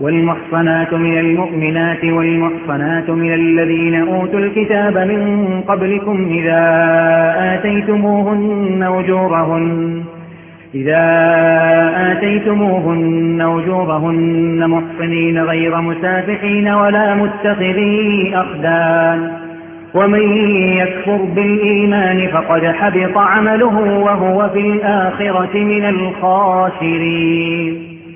والمحصنات من المؤمنات والمحصنات من الذين أوتوا الكتاب من قبلكم إذا آتيتموهن أجورهن إذا آتيتموهن أجورهن محصنين غير مسافحين ولا متخذي أخدان. ومن يكفر بالإيمان فقد حبط عمله وهو في الآخرة من الخاسرين.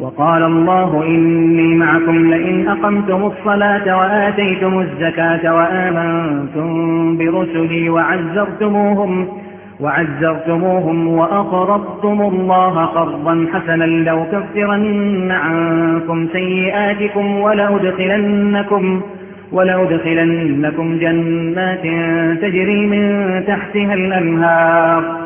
وقال الله إني معكم لئن أقمتم الصلاة وآتيتم الزكاة وآمنتم برسلي وعزرتموهم وعزرتموهم وأقرضتم الله قرضا حسنا لو كفرن عنكم سيئاتكم ولأدخلنكم, ولأدخلنكم جنات تجري من تحتها الأنهار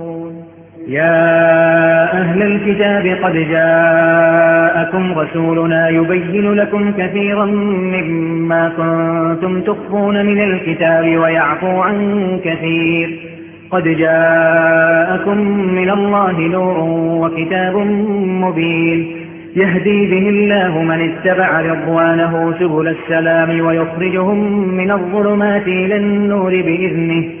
يا أهل الكتاب قد جاءكم رسولنا يبين لكم كثيرا مما كنتم تخفون من الكتاب ويعفو عن كثير. قد جاءكم من الله نور وكتاب مبين. يهدي به الله من اتبع رضوانه سبل السلام ويخرجهم من الظلمات إلى النور بإذنه.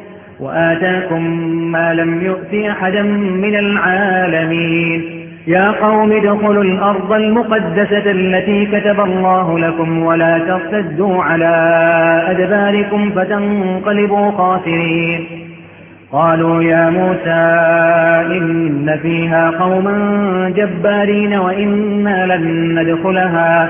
وآتاكم ما لم يؤت أحدا من العالمين. يا قوم ادخلوا الأرض المقدسة التي كتب الله لكم ولا ترتدوا على أدباركم فتنقلبوا خاسرين. قالوا يا موسى إن فيها قوما جبارين وإنا لن ندخلها.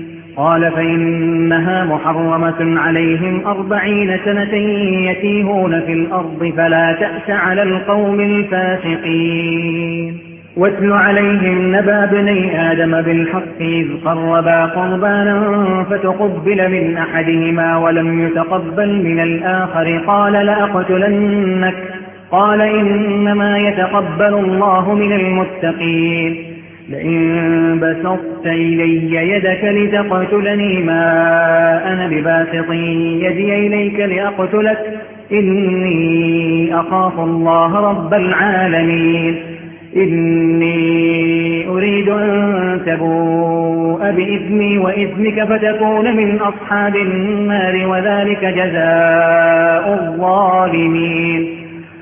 قال فإنها محرمة عليهم أربعين سنة يتيهون في الأرض فلا تأس على القوم الفاسقين. واتل عليهم نبى بني آدم بالحق إذ قربا قربانا فتقبل من أحدهما ولم يتقبل من الآخر. قال لأقتلنك. قال إنما يتقبل الله من المتقين. لئن بسطت إلي يدك لتقتلني ما أنا بباسط يدي إليك لأقتلك إني أخاف الله رب العالمين. إني أريد أن تبوء بإثمي وإثمك فتكون من أصحاب النار وذلك جزاء الظالمين.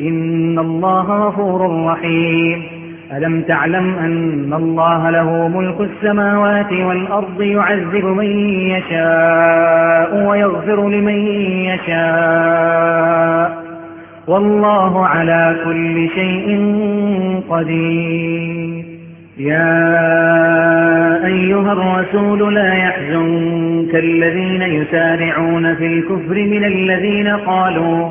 إن الله غفور رحيم. ألم تعلم أن الله له ملك السماوات والأرض يعذب من يشاء ويغفر لمن يشاء. والله على كل شيء قدير. يا أيها الرسول لا يحزنك الذين يسارعون في الكفر من الذين قالوا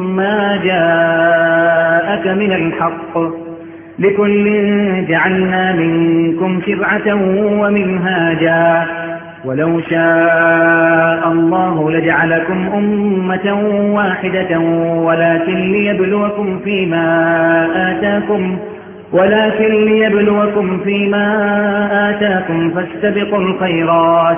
جاءك من الحق. لكل جعلنا منكم شرعة ومنهاجا. ولو شاء الله لجعلكم أمة واحدة ولكن ليبلوكم فيما آتاكم ولكن ليبلوكم فيما آتاكم فاستبقوا الخيرات.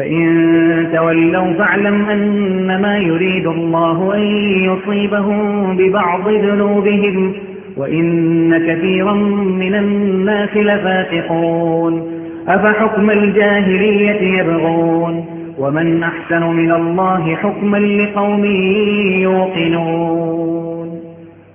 فإن تولوا فاعلم أنما يريد الله أن يصيبهم ببعض ذنوبهم وإن كثيرا من الناس لفاتقون أفحكم الجاهلية يبغون؟ ومن أحسن من الله حكما لقوم يوقنون.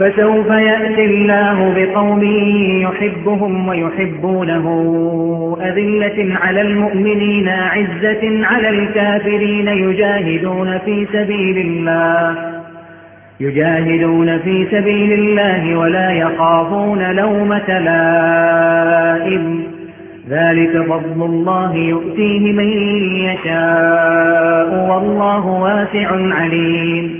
فسوف يأتي الله بقوم يحبهم ويحبونه أذلة على المؤمنين عزة على الكافرين يجاهدون في سبيل الله يجاهدون في سبيل الله ولا يخافون لومة لائم. ذلك فضل الله يؤتيه من يشاء والله واسع عليم.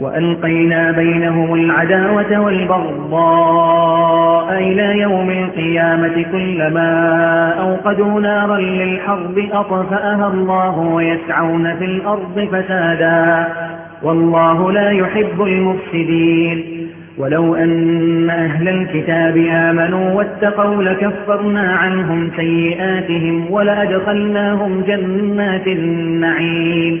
وألقينا بينهم العداوة والبغضاء إلى يوم القيامة كلما أوقدوا نارا للحرب أطفأها الله ويسعون في الأرض فسادا والله لا يحب المفسدين ولو أن أهل الكتاب آمنوا واتقوا لكفرنا عنهم سيئاتهم ولأدخلناهم جنات النعيم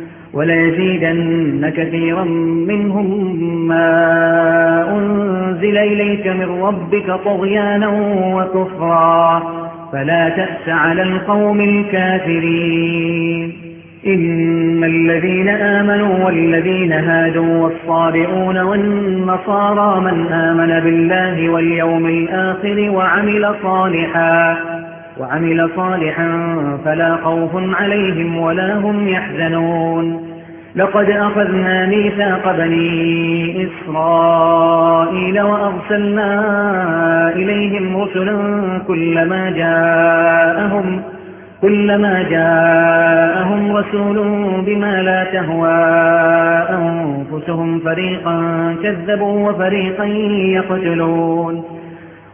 وليزيدن كثيرا منهم ما أنزل إليك من ربك طغيانا وكفرا فلا تأس على القوم الكافرين. إن الذين آمنوا والذين هادوا والصابئون والنصارى من آمن بالله واليوم الآخر وعمل صالحا وعمل صالحا فلا خوف عليهم ولا هم يحزنون. لقد أخذنا ميثاق بني إسرائيل وأرسلنا إليهم رسلا كلما جاءهم كلما جاءهم رسول بما لا تهوى أنفسهم. فريقا كذبوا وفريقا يقتلون.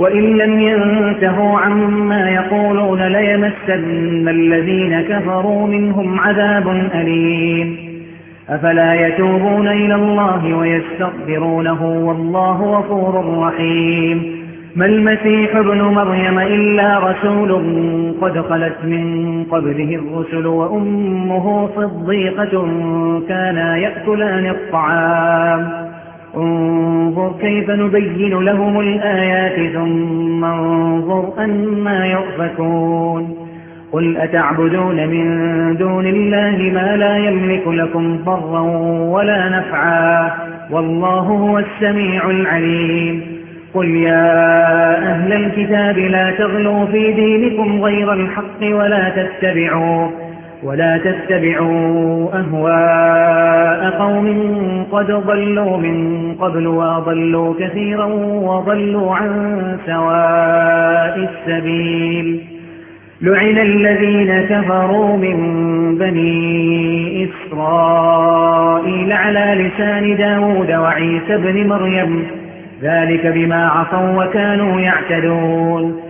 وإن لم ينتهوا عما يقولون ليمسن الذين كفروا منهم عذاب أليم. أفلا يتوبون إلى الله ويستغفرونه والله غفور رحيم. ما المسيح ابن مريم إلا رسول قد خلت من قبله الرسل وأمه صديقة كانا يأكلان الطعام. انظر كيف نبين لهم الآيات ثم انظر أما يؤفكون. قل أتعبدون من دون الله ما لا يملك لكم ضرا ولا نفعا والله هو السميع العليم. قل يا أهل الكتاب لا تغلوا في دينكم غير الحق ولا تتبعوا ولا تتبعوا أهواء قوم قد ضلوا من قبل وضلوا كثيرا وضلوا عن سواء السبيل. لعن الذين كفروا من بني إسرائيل على لسان داود وعيسى بن مريم. ذلك بما عصوا وكانوا يعتدون.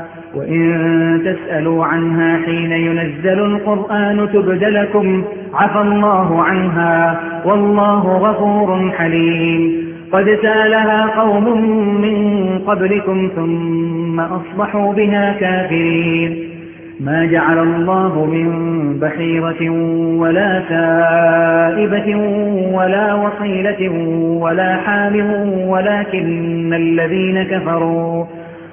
وإن تسألوا عنها حين ينزل القرآن تبد لكم عفى الله عنها والله غفور حليم. قد سألها قوم من قبلكم ثم أصبحوا بها كافرين. ما جعل الله من بحيرة ولا سائبة ولا وصيلة ولا حام ولكن الذين كفروا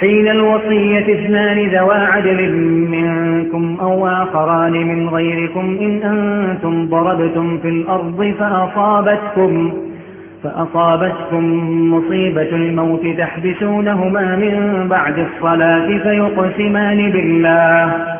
حين الوصية اثنان ذوى عدل منكم أو آخران من غيركم إن أنتم ضربتم في الأرض فأصابتكم فأصابتكم مصيبة الموت تحبسونهما من بعد الصلاة فيقسمان بالله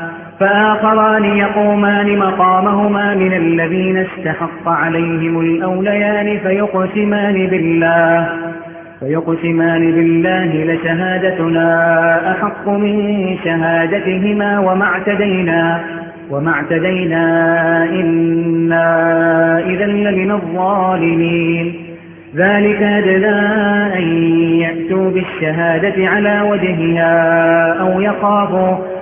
فآخران يقومان مقامهما من الذين استحق عليهم الأوليان فيقسمان بالله فيقسمان بالله لشهادتنا أحق من شهادتهما وما اعتدينا وما اعتدينا إنا إذا لمن الظالمين. ذلك أدنى أن يأتوا بالشهادة على وجهها أو يخافوا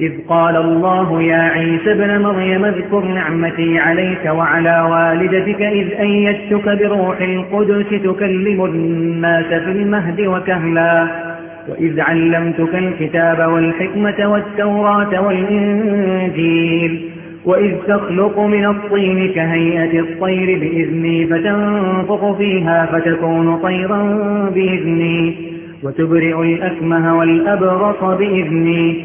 إذ قال الله يا عيسى ابن مريم اذكر نعمتي عليك وعلى والدتك إذ أيدتك بروح القدس تكلم الناس في المهد وكهلا وإذ علمتك الكتاب والحكمة والتوراة والإنجيل وإذ تخلق من الطين كهيئة الطير بإذني فتنفق فيها فتكون طيرا بإذني وتبرئ الأكمه والأبرص بإذني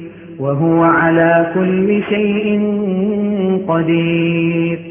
وهو على كل شيء قدير.